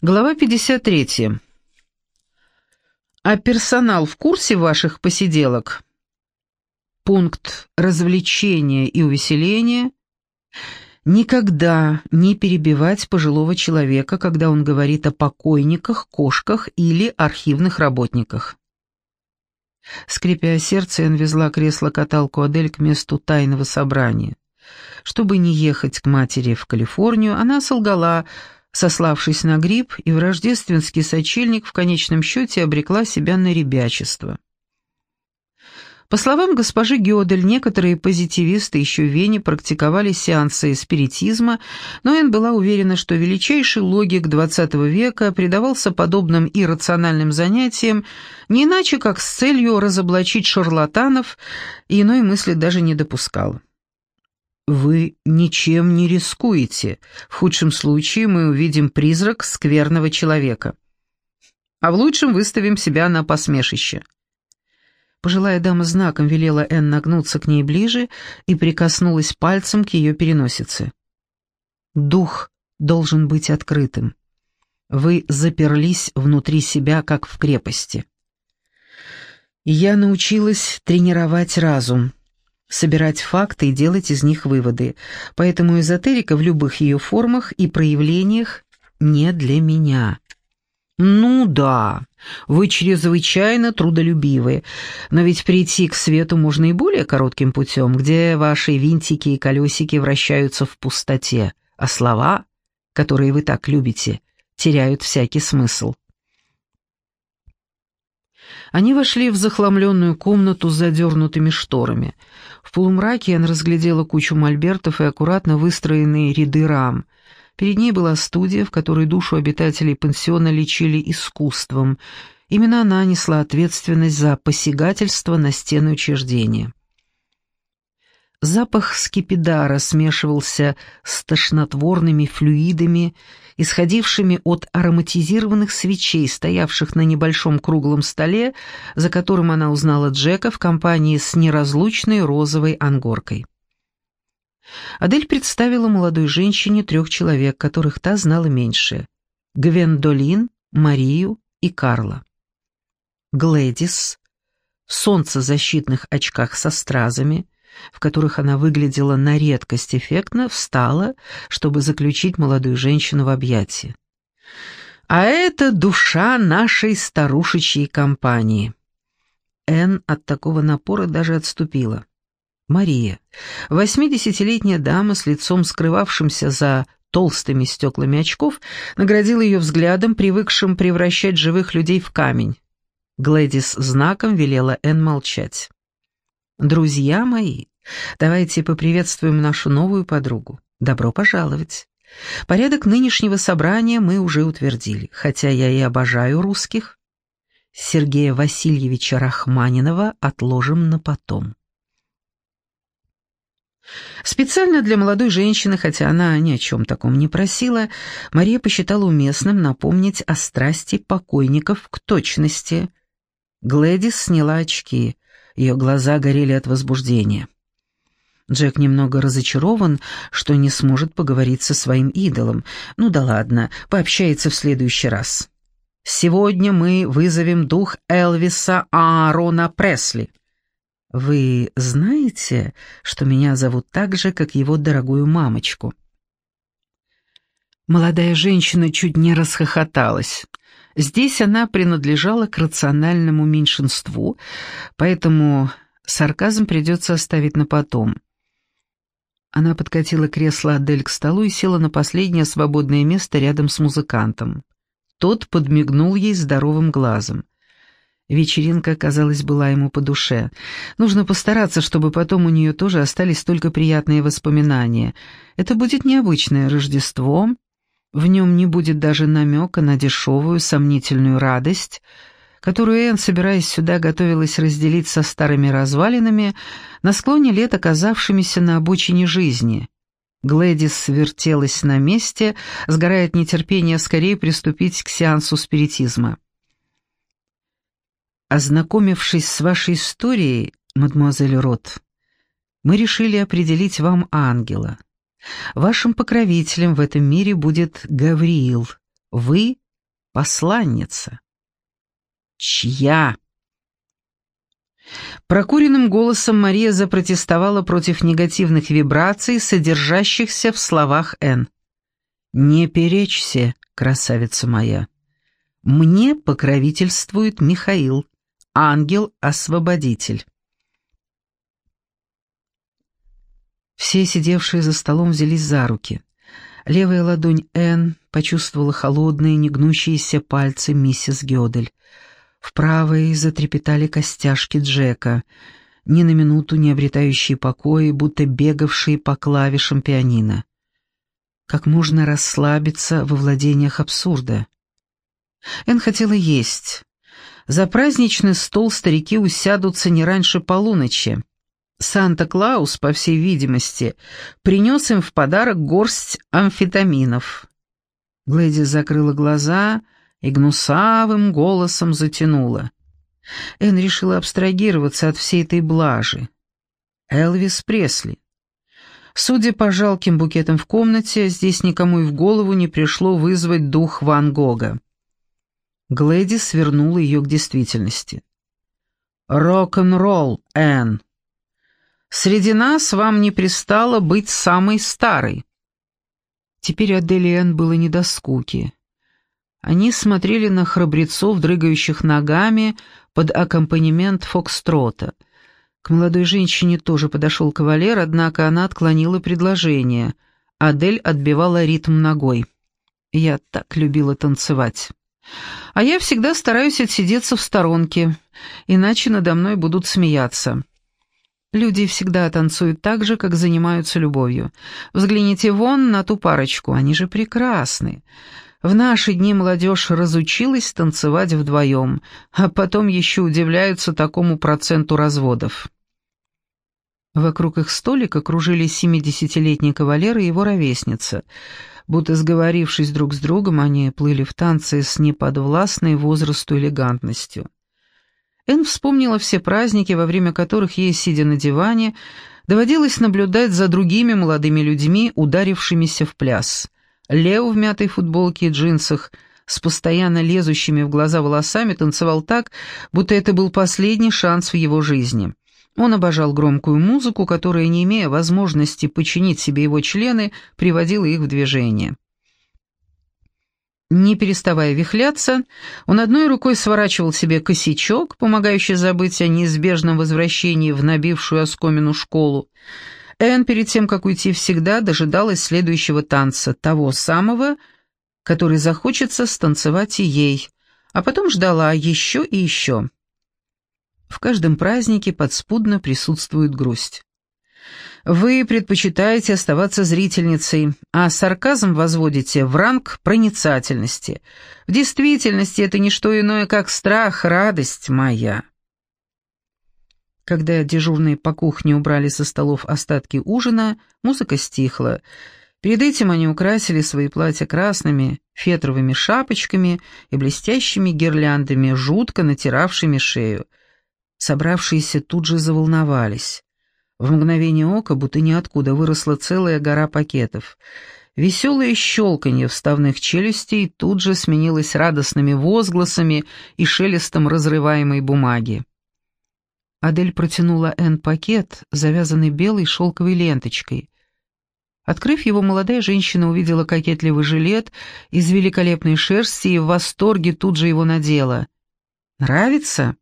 Глава 53. А персонал в курсе ваших посиделок? Пункт развлечения и увеселения. Никогда не перебивать пожилого человека, когда он говорит о покойниках, кошках или архивных работниках. Скрипя сердце, Энн везла кресло-каталку Адель к месту тайного собрания. Чтобы не ехать к матери в Калифорнию, она солгала, сославшись на грипп, и в рождественский сочельник в конечном счете обрекла себя на ребячество. По словам госпожи Гёдель, некоторые позитивисты еще в Вене практиковали сеансы спиритизма, но Энн была уверена, что величайший логик XX века предавался подобным иррациональным занятиям не иначе, как с целью разоблачить шарлатанов, и иной мысли даже не допускала. «Вы ничем не рискуете. В худшем случае мы увидим призрак скверного человека. А в лучшем выставим себя на посмешище». Пожилая дама знаком велела Энн нагнуться к ней ближе и прикоснулась пальцем к ее переносице. «Дух должен быть открытым. Вы заперлись внутри себя, как в крепости. Я научилась тренировать разум» собирать факты и делать из них выводы, поэтому эзотерика в любых ее формах и проявлениях не для меня. Ну да, вы чрезвычайно трудолюбивы, но ведь прийти к свету можно и более коротким путем, где ваши винтики и колесики вращаются в пустоте, а слова, которые вы так любите, теряют всякий смысл. Они вошли в захламленную комнату с задернутыми шторами. В полумраке она разглядела кучу мольбертов и аккуратно выстроенные ряды рам. Перед ней была студия, в которой душу обитателей пансиона лечили искусством. Именно она несла ответственность за посягательство на стены учреждения. Запах скипидара смешивался с тошнотворными флюидами, исходившими от ароматизированных свечей, стоявших на небольшом круглом столе, за которым она узнала Джека в компании с неразлучной розовой ангоркой. Адель представила молодой женщине трех человек, которых та знала меньше — Гвендолин, Марию и Карла. Глэдис в солнцезащитных очках со стразами — в которых она выглядела на редкость эффектно, встала, чтобы заключить молодую женщину в объятия. «А это душа нашей старушечьей компании». Энн от такого напора даже отступила. Мария, восьмидесятилетняя дама с лицом скрывавшимся за толстыми стеклами очков, наградила ее взглядом, привыкшим превращать живых людей в камень. Глэдис знаком велела Энн молчать. «Друзья мои, давайте поприветствуем нашу новую подругу. Добро пожаловать. Порядок нынешнего собрания мы уже утвердили, хотя я и обожаю русских. Сергея Васильевича Рахманинова отложим на потом». Специально для молодой женщины, хотя она ни о чем таком не просила, Мария посчитала уместным напомнить о страсти покойников к точности. Глэдис сняла очки — ее глаза горели от возбуждения. Джек немного разочарован, что не сможет поговорить со своим идолом. Ну да ладно, пообщается в следующий раз. Сегодня мы вызовем дух Элвиса Аарона Пресли. Вы знаете, что меня зовут так же, как его дорогую мамочку? Молодая женщина чуть не расхохоталась. Здесь она принадлежала к рациональному меньшинству, поэтому сарказм придется оставить на потом. Она подкатила кресло Адель к столу и села на последнее свободное место рядом с музыкантом. Тот подмигнул ей здоровым глазом. Вечеринка, казалось, была ему по душе. Нужно постараться, чтобы потом у нее тоже остались только приятные воспоминания. Это будет необычное Рождество, в нем не будет даже намека на дешевую, сомнительную радость, которую Энн, собираясь сюда, готовилась разделить со старыми развалинами, на склоне лет оказавшимися на обочине жизни. Глэдис вертелась на месте, сгорая от нетерпения скорее приступить к сеансу спиритизма. Ознакомившись с вашей историей, мадемуазель Рот, мы решили определить вам ангела. Вашим покровителем в этом мире будет Гавриил. Вы посланница. Чья? Прокуренным голосом Мария запротестовала против негативных вибраций, содержащихся в словах Н. «Не перечься, красавица моя. Мне покровительствует Михаил, ангел-освободитель». Все сидевшие за столом взялись за руки. Левая ладонь Н почувствовала холодные, негнущиеся пальцы миссис Гёдель. В правой затрепетали костяшки Джека, ни на минуту не обретающие покоя, будто бегавшие по клавишам пианино. Как можно расслабиться во владениях абсурда? Эн хотела есть. За праздничный стол старики усядутся не раньше полуночи. Санта-Клаус, по всей видимости, принес им в подарок горсть амфетаминов. Глэдис закрыла глаза и гнусавым голосом затянула. Эн решила абстрагироваться от всей этой блажи. Элвис Пресли. Судя по жалким букетам в комнате, здесь никому и в голову не пришло вызвать дух Ван Гога. Глэдис вернула ее к действительности. «Рок-н-ролл, Энн. Среди нас вам не пристало быть самой старой». Теперь Адель и Энн было не до скуки. Они смотрели на храбрецов, дрыгающих ногами под аккомпанемент фокстрота. К молодой женщине тоже подошел кавалер, однако она отклонила предложение. Адель отбивала ритм ногой. «Я так любила танцевать. А я всегда стараюсь отсидеться в сторонке, иначе надо мной будут смеяться». Люди всегда танцуют так же, как занимаются любовью. Взгляните вон на ту парочку, они же прекрасны. В наши дни молодежь разучилась танцевать вдвоем, а потом еще удивляются такому проценту разводов. Вокруг их столика кружились семидесятилетний кавалер и его ровесница. Будто сговорившись друг с другом, они плыли в танцы с неподвластной возрасту элегантностью. Эн вспомнила все праздники, во время которых ей, сидя на диване, доводилось наблюдать за другими молодыми людьми, ударившимися в пляс — Лео в мятой футболке и джинсах с постоянно лезущими в глаза волосами танцевал так, будто это был последний шанс в его жизни. Он обожал громкую музыку, которая, не имея возможности починить себе его члены, приводила их в движение. Не переставая вихляться, он одной рукой сворачивал себе косячок, помогающий забыть о неизбежном возвращении в набившую оскомину школу, Энн перед тем, как уйти, всегда дожидалась следующего танца, того самого, который захочется станцевать и ей, а потом ждала еще и еще. В каждом празднике подспудно присутствует грусть. Вы предпочитаете оставаться зрительницей, а сарказм возводите в ранг проницательности. В действительности это не что иное, как страх, радость моя. Когда дежурные по кухне убрали со столов остатки ужина, музыка стихла. Перед этим они украсили свои платья красными фетровыми шапочками и блестящими гирляндами, жутко натиравшими шею. Собравшиеся тут же заволновались. В мгновение ока, будто ниоткуда, выросла целая гора пакетов. Веселое щелканье вставных челюстей тут же сменилось радостными возгласами и шелестом разрываемой бумаги. Адель протянула Энн пакет, завязанный белой шелковой ленточкой. Открыв его, молодая женщина увидела кокетливый жилет из великолепной шерсти и в восторге тут же его надела. «Нравится?»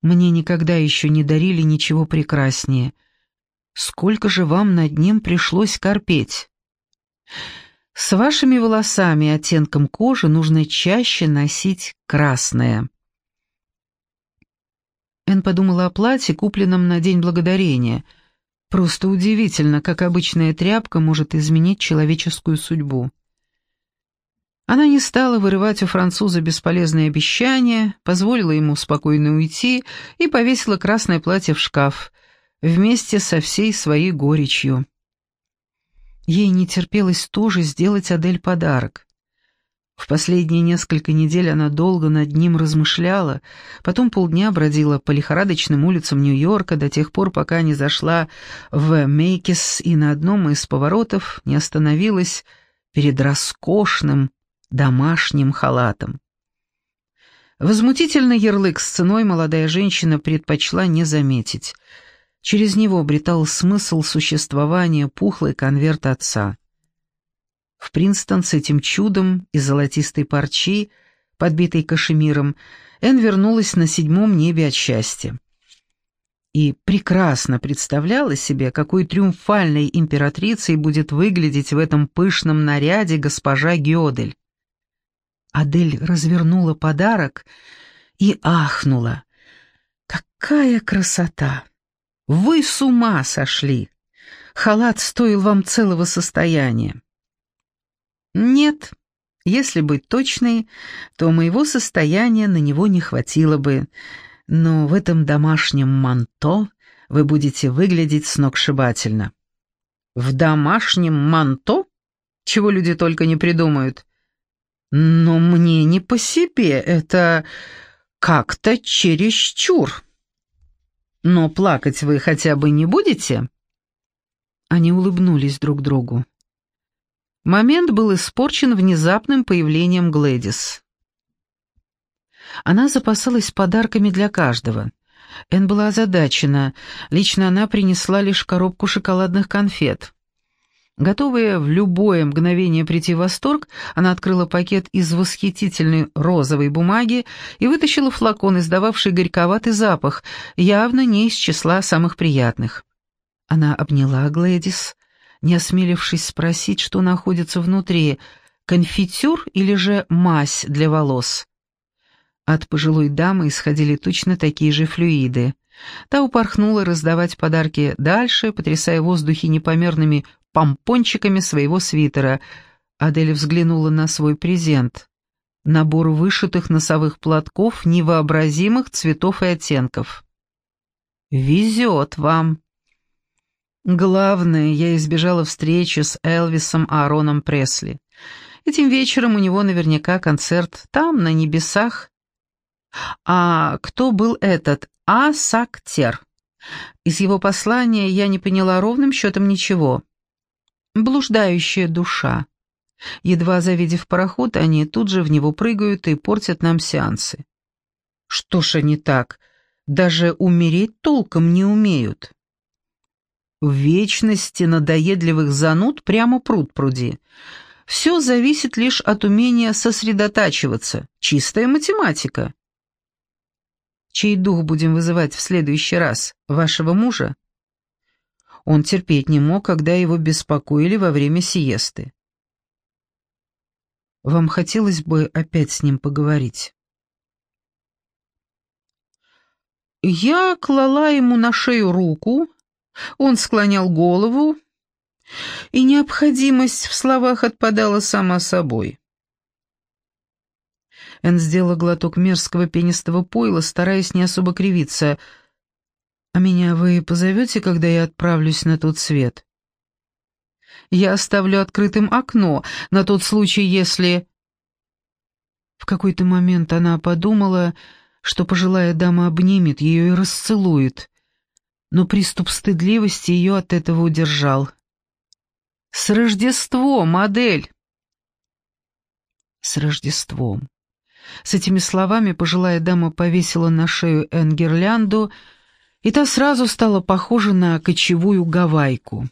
«Мне никогда еще не дарили ничего прекраснее. Сколько же вам над ним пришлось корпеть?» «С вашими волосами и оттенком кожи нужно чаще носить красное». Эн подумала о платье, купленном на День Благодарения. Просто удивительно, как обычная тряпка может изменить человеческую судьбу. Она не стала вырывать у француза бесполезные обещания, позволила ему спокойно уйти и повесила красное платье в шкаф, вместе со всей своей горечью. Ей не терпелось тоже сделать Адель подарок. В последние несколько недель она долго над ним размышляла, потом полдня бродила по лихорадочным улицам Нью-Йорка до тех пор, пока не зашла в Мейкис и на одном из поворотов не остановилась перед роскошным домашним халатом. Возмутительный ярлык с ценой молодая женщина предпочла не заметить. Через него обретал смысл существования пухлый конверт отца. В Принстон с этим чудом из золотистой парчи, подбитой кашемиром, Эн вернулась на седьмом небе от счастья. И прекрасно представляла себе, какой триумфальной императрицей будет выглядеть в этом пышном наряде госпожа Гёдель. Адель развернула подарок и ахнула. «Какая красота! Вы с ума сошли! Халат стоил вам целого состояния». «Нет, если быть точной, то моего состояния на него не хватило бы, но в этом домашнем манто вы будете выглядеть сногсшибательно». «В домашнем манто? Чего люди только не придумают!» Но мне не по себе, это как-то чересчур. Но плакать вы хотя бы не будете?» Они улыбнулись друг другу. Момент был испорчен внезапным появлением Глэдис. Она запасалась подарками для каждого. Эн была озадачена. Лично она принесла лишь коробку шоколадных конфет. Готовая в любое мгновение прийти в восторг, она открыла пакет из восхитительной розовой бумаги и вытащила флакон, издававший горьковатый запах, явно не из числа самых приятных. Она обняла Глэдис, не осмелившись спросить, что находится внутри, конфитюр или же мазь для волос. От пожилой дамы исходили точно такие же флюиды. Та упорхнула раздавать подарки дальше, потрясая в воздухе непомерными помпончиками своего свитера. Адель взглянула на свой презент. Набор вышитых носовых платков невообразимых цветов и оттенков. «Везет вам!» Главное, я избежала встречи с Элвисом Аароном Пресли. Этим вечером у него наверняка концерт там, на небесах. А кто был этот Асактер? Из его послания я не поняла ровным счетом ничего. Блуждающая душа. Едва завидев пароход, они тут же в него прыгают и портят нам сеансы. Что ж они так? Даже умереть толком не умеют. В вечности надоедливых зануд прямо пруд пруди. Все зависит лишь от умения сосредотачиваться. Чистая математика. Чей дух будем вызывать в следующий раз? Вашего мужа? Он терпеть не мог, когда его беспокоили во время сиесты. Вам хотелось бы опять с ним поговорить? Я клала ему на шею руку, он склонял голову, и необходимость в словах отпадала сама собой. Эн сделала глоток мерзкого пенистого пойла, стараясь не особо кривиться — «А меня вы позовете, когда я отправлюсь на тот свет?» «Я оставлю открытым окно, на тот случай, если...» В какой-то момент она подумала, что пожилая дама обнимет ее и расцелует, но приступ стыдливости ее от этого удержал. «С Рождеством, модель!» «С Рождеством!» С этими словами пожилая дама повесила на шею Энн гирлянду, и та сразу стала похожа на кочевую гавайку.